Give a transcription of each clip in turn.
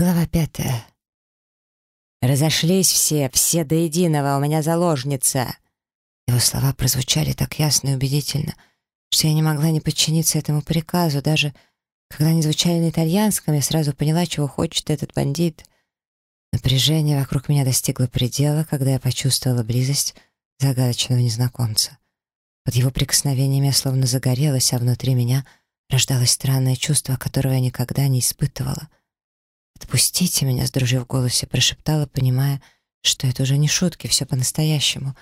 Глава пятая. «Разошлись все, все до единого, у меня заложница!» Его слова прозвучали так ясно и убедительно, что я не могла не подчиниться этому приказу, даже когда они звучали на итальянском, я сразу поняла, чего хочет этот бандит. Напряжение вокруг меня достигло предела, когда я почувствовала близость загадочного незнакомца. Под его прикосновениями я словно загорелась, а внутри меня рождалось странное чувство, которого я никогда не испытывала — «Отпустите меня», — с дрожью в голосе прошептала, понимая, что это уже не шутки, все по-настоящему.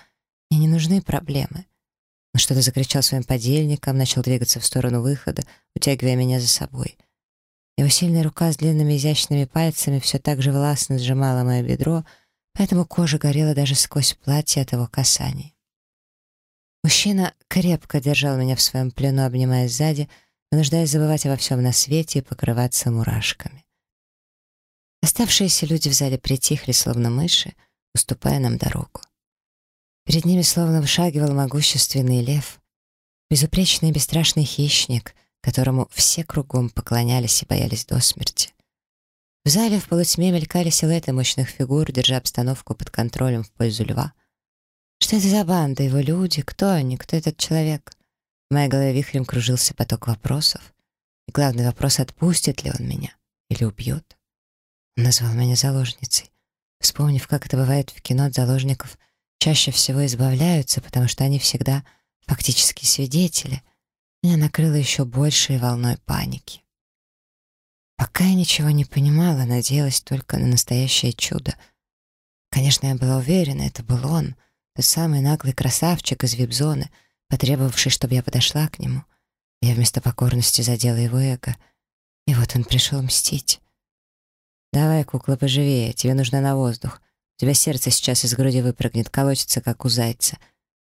Мне не нужны проблемы. Он что-то закричал своим подельникам, начал двигаться в сторону выхода, утягивая меня за собой. Его сильная рука с длинными изящными пальцами все так же властно сжимала мое бедро, поэтому кожа горела даже сквозь платье от его касаний. Мужчина крепко держал меня в своем плену, обнимая сзади, вынуждая забывать обо всем на свете и покрываться мурашками. Оставшиеся люди в зале притихли, словно мыши, уступая нам дорогу. Перед ними словно вышагивал могущественный лев, безупречный и бесстрашный хищник, которому все кругом поклонялись и боялись до смерти. В зале в полутьме мелькали силуэты мощных фигур, держа обстановку под контролем в пользу льва. Что это за банда, его люди, кто они, кто этот человек? В моей голове вихрем кружился поток вопросов. И главный вопрос, отпустит ли он меня или убьет? Назвал меня заложницей. Вспомнив, как это бывает в кино от заложников, чаще всего избавляются, потому что они всегда фактически свидетели, меня накрыло еще большей волной паники. Пока я ничего не понимала, надеялась только на настоящее чудо. Конечно, я была уверена, это был он, тот самый наглый красавчик из вип-зоны, потребовавший, чтобы я подошла к нему. Я вместо покорности задела его эго. И вот он пришел мстить. «Давай, кукла, поживее, тебе нужно на воздух. У тебя сердце сейчас из груди выпрыгнет, колотится, как у зайца».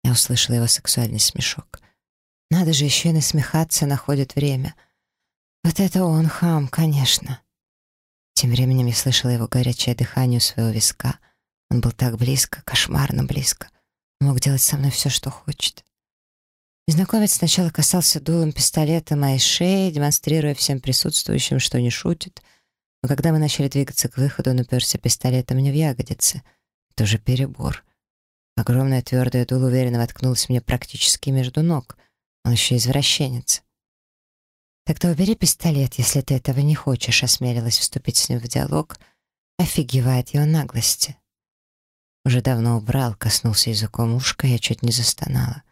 Я услышала его сексуальный смешок. «Надо же еще и насмехаться, находит время. Вот это он, хам, конечно». Тем временем я слышала его горячее дыхание у своего виска. Он был так близко, кошмарно близко. мог делать со мной все, что хочет. Незнакомец сначала касался дулом пистолета моей шеи, демонстрируя всем присутствующим, что не шутит — но когда мы начали двигаться к выходу, он уперся пистолетом мне в ягодицы. Это уже перебор. Огромное твердое дуло уверенно воткнулось мне практически между ног. Он еще извращенец. «Тогда убери пистолет, если ты этого не хочешь», — осмелилась вступить с ним в диалог, офигевает его наглости. Уже давно убрал, коснулся языком ушка, я чуть не застонала.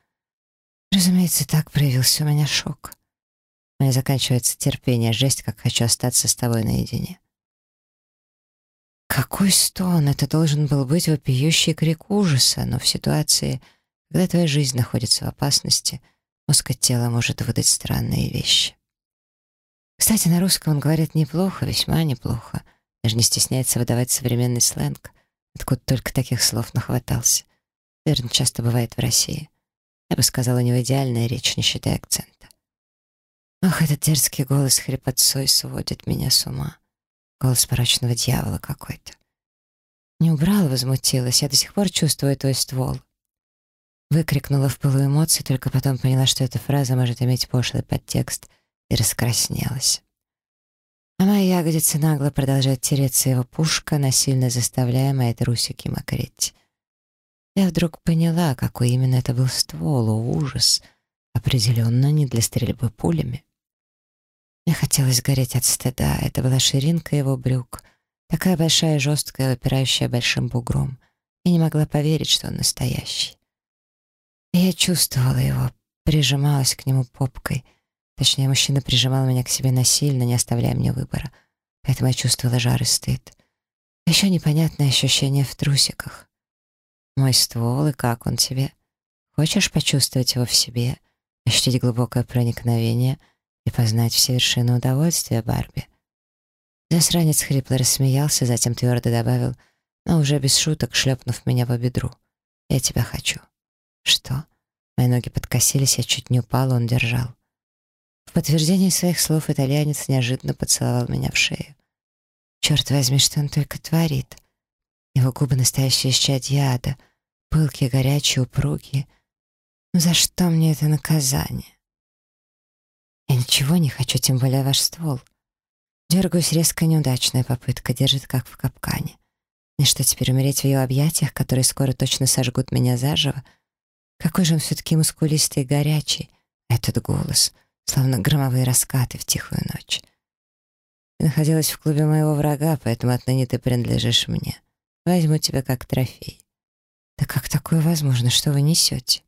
Разумеется, так проявился у меня шок. Меня заканчивается терпение, жесть, как хочу остаться с тобой наедине. Какой стон! Это должен был быть вопиющий крик ужаса, но в ситуации, когда твоя жизнь находится в опасности, мозг от тела может выдать странные вещи. Кстати, на русском он говорит неплохо, весьма неплохо. Даже не стесняется выдавать современный сленг. Откуда только таких слов нахватался. Наверное, часто бывает в России. Я бы сказала, у него идеальная речь, не считая акцента. Ах, этот дерзкий голос хрипотцой сводит меня с ума. Голос порочного дьявола какой-то. Не убрала, возмутилась. Я до сих пор чувствую твой ствол. Выкрикнула в пылу эмоций, только потом поняла, что эта фраза может иметь пошлый подтекст, и раскраснелась. А моя ягодица нагло продолжает тереться его пушка, насильно заставляя мои трусики мокреть. Я вдруг поняла, какой именно это был ствол, ужас. Определенно не для стрельбы пулями. Мне хотелось гореть от стыда. Это была ширинка его брюк, такая большая и жесткая, выпирающая большим бугром. Я не могла поверить, что он настоящий. И я чувствовала его, прижималась к нему попкой. Точнее, мужчина прижимал меня к себе насильно, не оставляя мне выбора. Поэтому я чувствовала жар и стыд. Еще непонятное ощущение в трусиках. Мой ствол, и как он тебе? Хочешь почувствовать его в себе, ощутить глубокое проникновение — и познать все вершины удовольствия, Барби. Засранец хрипло рассмеялся, затем твердо добавил, но уже без шуток, шлепнув меня по бедру. «Я тебя хочу». «Что?» Мои ноги подкосились, я чуть не упала, он держал. В подтверждение своих слов итальянец неожиданно поцеловал меня в шею. Черт возьми, что он только творит. Его губы настоящие щадь яда, пылкие, горячие, упругие. Ну за что мне это наказание? Я ничего не хочу, тем более ваш ствол. Дергаюсь резко неудачная попытка, держит как в капкане. И что теперь, умереть в ее объятиях, которые скоро точно сожгут меня заживо? Какой же он все-таки мускулистый и горячий. Этот голос, словно громовые раскаты в тихую ночь. Ты находилась в клубе моего врага, поэтому отныне ты принадлежишь мне. Возьму тебя как трофей. Да как такое возможно? Что вы несете?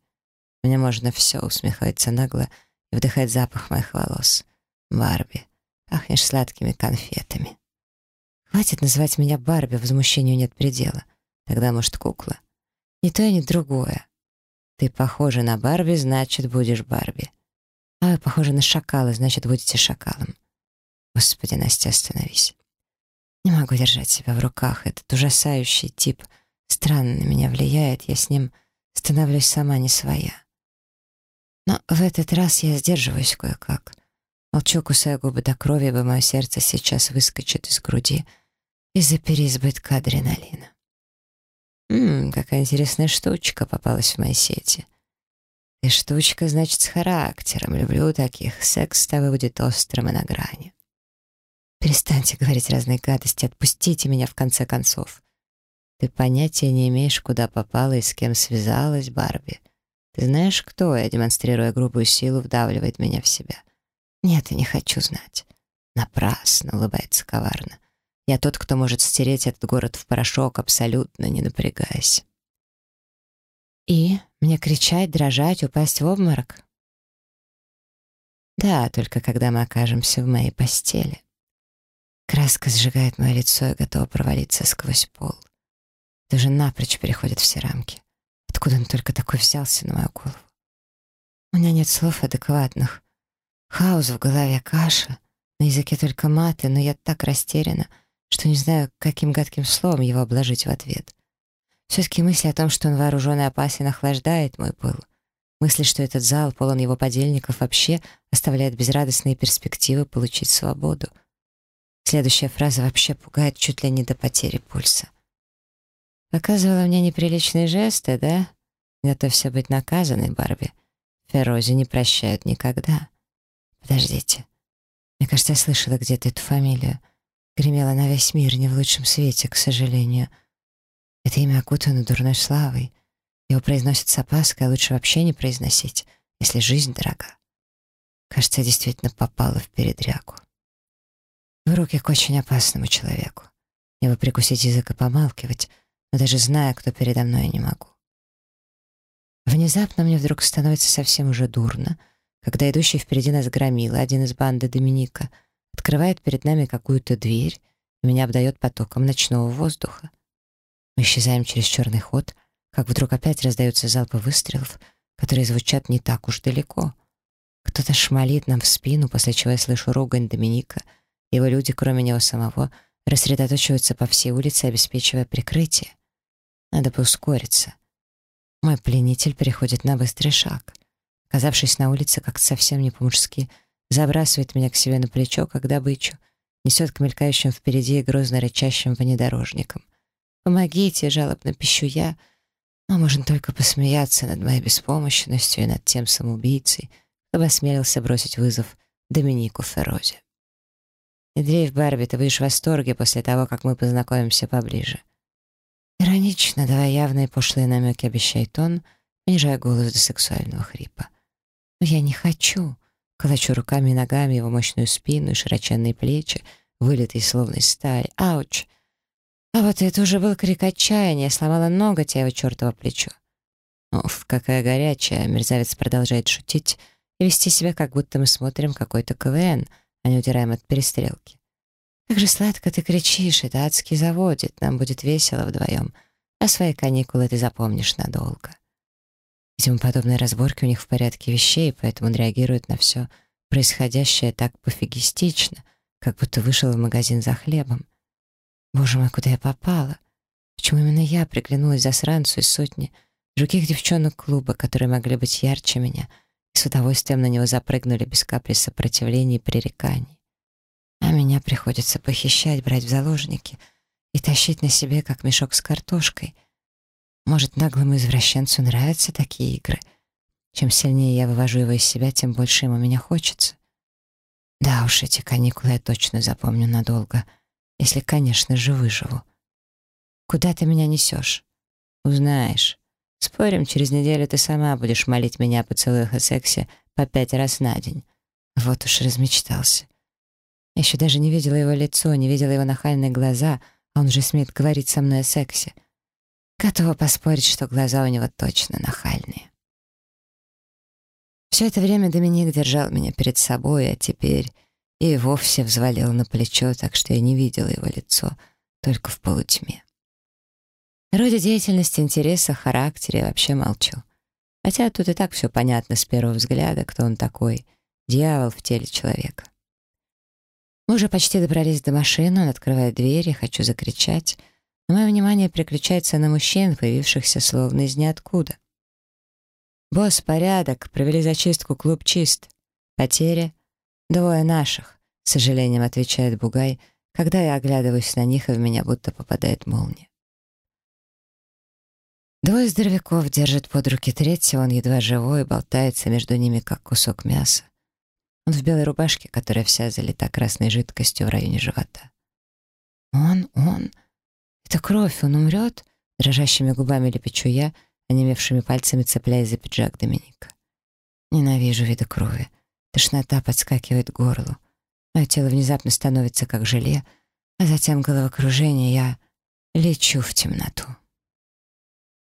Мне можно все, усмехается нагло и вдыхает запах моих волос. Барби, пахнешь сладкими конфетами. Хватит называть меня Барби, возмущению нет предела. Тогда, может, кукла. Ни то ни другое. Ты похожа на Барби, значит, будешь Барби. А вы похожи на шакала, значит, будете шакалом. Господи, Настя, остановись. Не могу держать себя в руках. Этот ужасающий тип странно на меня влияет. Я с ним становлюсь сама не своя. Но в этот раз я сдерживаюсь кое-как. Молчу, кусая губы до крови, ибо мое сердце сейчас выскочит из груди — из-за переизбытка адреналина. Ммм, какая интересная штучка попалась в мои сети. И штучка, значит, с характером. Люблю таких. Секс с тобой будет острым и на грани. Перестаньте говорить разные гадости, отпустите меня в конце концов. Ты понятия не имеешь, куда попала и с кем связалась, Барби. Ты знаешь, кто я, демонстрируя грубую силу, вдавливает меня в себя? Нет, я не хочу знать. Напрасно, улыбается коварно. Я тот, кто может стереть этот город в порошок, абсолютно не напрягаясь. И мне кричать, дрожать, упасть в обморок? Да, только когда мы окажемся в моей постели. Краска сжигает мое лицо и готова провалиться сквозь пол. Даже напрочь переходит все рамки. Откуда он только такой взялся на мою голову? У меня нет слов адекватных. Хаос в голове, каша. На языке только маты, но я так растеряна — что не знаю, каким гадким словом его обложить в ответ. Все-таки мысль о том, что он вооружен и опасен, охлаждает мой пыл. Мысль, что этот зал полон его подельников, вообще оставляет безрадостные перспективы получить свободу. Следующая фраза вообще пугает чуть ли не до потери пульса. «Показывала мне неприличные жесты, да? Готовься быть наказанной, Барби. Ферози не прощают никогда. Подождите. Мне кажется, я слышала где-то эту фамилию. Гремела на весь мир, не в лучшем свете, к сожалению. Это имя окутано дурной славой. Его произносят с опаской, а лучше вообще не произносить, если жизнь дорога. Кажется, я действительно попала в передрягу. В руки к очень опасному человеку. Бы прикусить язык и помалкивать, но даже зная, кто передо мной, я не могу. Внезапно мне вдруг становится совсем уже дурно, когда идущий впереди нас громила, один из банды Доминика — открывает перед нами какую-то дверь, и меня обдает потоком ночного воздуха. Мы исчезаем через черный ход, как вдруг опять раздаются залпы выстрелов, которые звучат не так уж далеко. Кто-то шмалит нам в спину, после чего я слышу ругань Доминика. Его люди, кроме него самого, рассредоточиваются по всей улице, обеспечивая прикрытие. Надо бы ускориться. Мой пленитель переходит на быстрый шаг. Оказавшись на улице, как-то совсем не по-мужски — забрасывает меня к себе на плечо, как добычу, несет к мелькающим впереди и грозно рычащим внедорожникам. «Помогите!» — жалобно пищу я, но можно только посмеяться над моей беспомощностью и над тем самоубийцей, кто осмелился бросить вызов Доминику Ферозе. «Не Барби, ты будешь в восторге после того, как мы познакомимся поближе». Иронично, давая явные пошлые намеки, обещает он, понижая голос до сексуального хрипа. «Но я не хочу!» Калачу руками и ногами его мощную спину и широченные плечи, вылитые словно из стали. Ауч! А вот это уже был крик отчаяния, сломала ноготь, а его чертово плечо. Уф, какая горячая, мерзавец продолжает шутить и вести себя, как будто мы смотрим какой-то КВН, а не удираем от перестрелки. Как же сладко ты кричишь, это адски заводит, нам будет весело вдвоем, а свои каникулы ты запомнишь надолго. Видимо, подобные разборки у них в порядке вещей, поэтому он реагирует на все происходящее так пофигистично, как будто вышел в магазин за хлебом. Боже мой, куда я попала? Почему именно я приглянулась засранцу из сотни других девчонок клуба, которые могли быть ярче меня, и с удовольствием на него запрыгнули без капли сопротивления и пререканий? А меня приходится похищать, брать в заложники и тащить на себе, как мешок с картошкой — может, наглому извращенцу нравятся такие игры? Чем сильнее я вывожу его из себя, тем больше ему меня хочется. Да уж, эти каникулы я точно запомню надолго, если, конечно же, выживу. Куда ты меня несешь? Узнаешь. Спорим, через неделю ты сама будешь молить меня о поцелуях и сексе по пять раз на день. Вот уж размечтался. Я еще даже не видела его лицо, не видела его нахальные глаза, а он уже смеет говорить со мной о сексе. Готова поспорить, что глаза у него точно нахальные. Все это время Доминик держал меня перед собой, а теперь и вовсе взвалил на плечо, так что я не видела его лицо, только в полутьме. Роде деятельности, интереса, характере я вообще молчу. Хотя тут и так все понятно с первого взгляда, кто он такой. Дьявол в теле человека. Мы уже почти добрались до машины, он открывает дверь, я хочу закричать, но мое внимание переключается на мужчин, появившихся словно из ниоткуда. «Босс, порядок, провели зачистку, клуб чист. Потери? Двое наших», — с сожалением отвечает Бугай, когда я оглядываюсь на них, и в меня будто попадает молния. Двое здоровяков держат под руки третьего, он едва живой, болтается между ними, как кусок мяса. Он в белой рубашке, которая вся залита красной жидкостью в районе живота. «Он, он! Это кровь, он умрет?» Дрожащими губами лепечу я, онемевшими пальцами цепляясь за пиджак Доминика. Ненавижу виды крови. Тошнота подскакивает к горлу. Мое тело внезапно становится как желе, а затем головокружение, я лечу в темноту.